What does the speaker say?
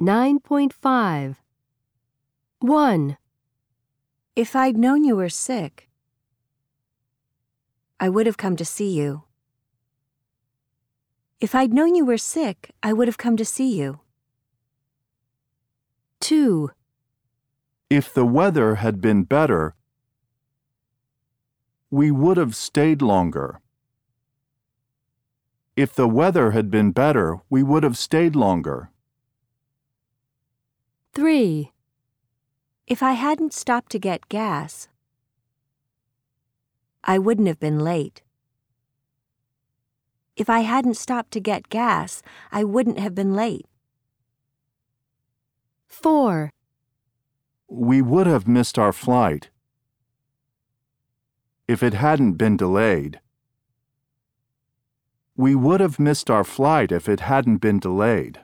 9.5 1. If I'd known you were sick, I would have come to see you. If I'd known you were sick, I would have come to see you. 2. If the weather had been better, we would have stayed longer. If the weather had been better, we would have stayed longer. 3. If I hadn't stopped to get gas, I wouldn't have been late. If I hadn't stopped to get gas, I wouldn't have been late. 4. We would have missed our flight if it hadn't been delayed. We would have missed our flight if it hadn't been delayed.